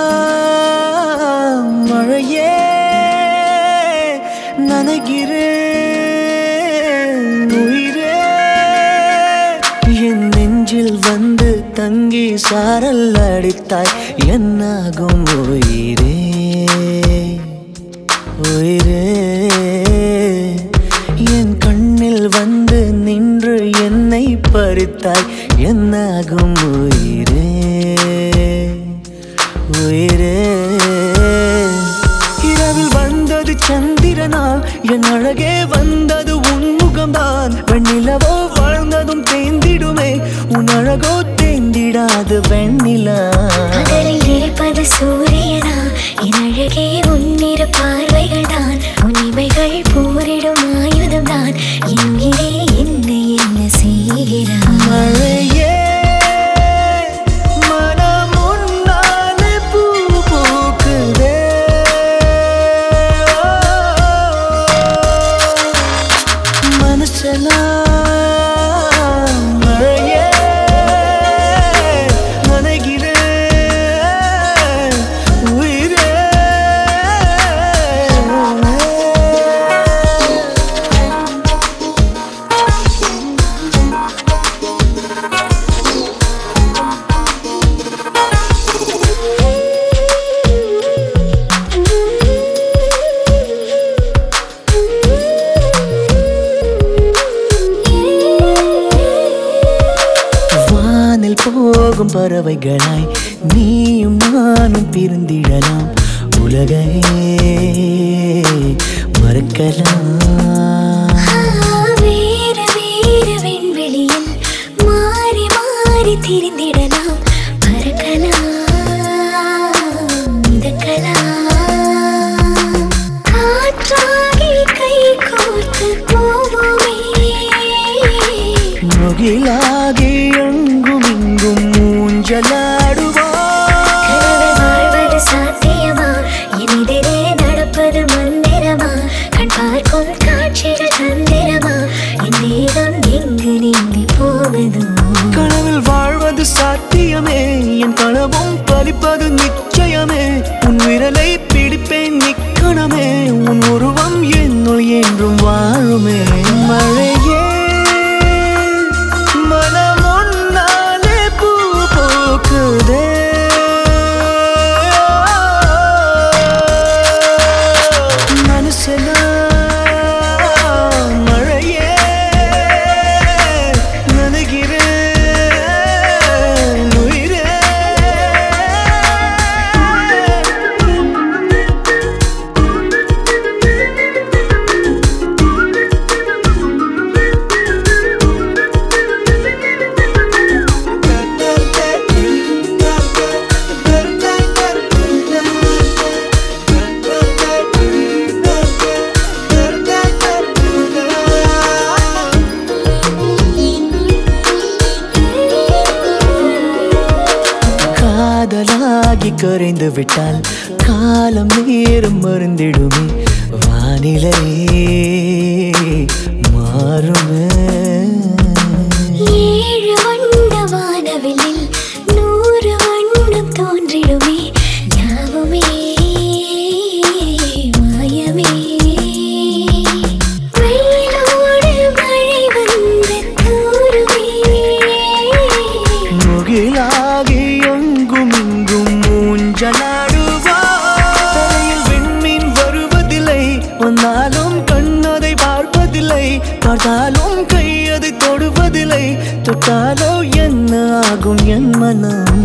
மனசெல்லாம் மழையே நனைகிறேன் உயிரே என் நெஞ்சில் வந்து தங்கி சாரல் அடித்தாய் என்னாகும் உயிரே. உயிரே. என் கண்ணில் வந்து நின்று என்னை பறித்தாய். என்னாகும் உயிரே? உயிரே. இரவில் வந்தது சந்திரனா என் அழகே வந்தது உன்முகம்தான் வெண்ணிலவோ வாழ்ந்ததும் தேந்திடுமே உன் அழகோ தேந்திடாது வெண்ணிலா. இருப்பது சூரியனா? மனசெல்லாம் போகும் பறவைகளாய் நீயும் நானும் பிரிந்திடலாம். உலகையே மறக்கலாம். வேறு வேறு விண்வெளியில் மாறி மாறி திரிந்திடலாம். பறக்கலாம் மிதக்கலாம். கனவில் வாழ்வது சாத்தியமே என் கனவும் பலிப்பது நிச்சயமே. உன் விரலை பிடிப்பேன் நிக்கணமே உன் உருவம் என்னுள் என்றும் வாழுமே. காதலாகி கரைந்து விட்டால் காலம் நேரம் மருந்திடுமே வானிலை மாறுமே. சொன்னாலும் கண்ணதை பார்ப்பதில்லை பார்த்தாலும் கை அதை தொடுவதில்லை. தொட்டாலோ என்ன ஆகும் என் மனம்?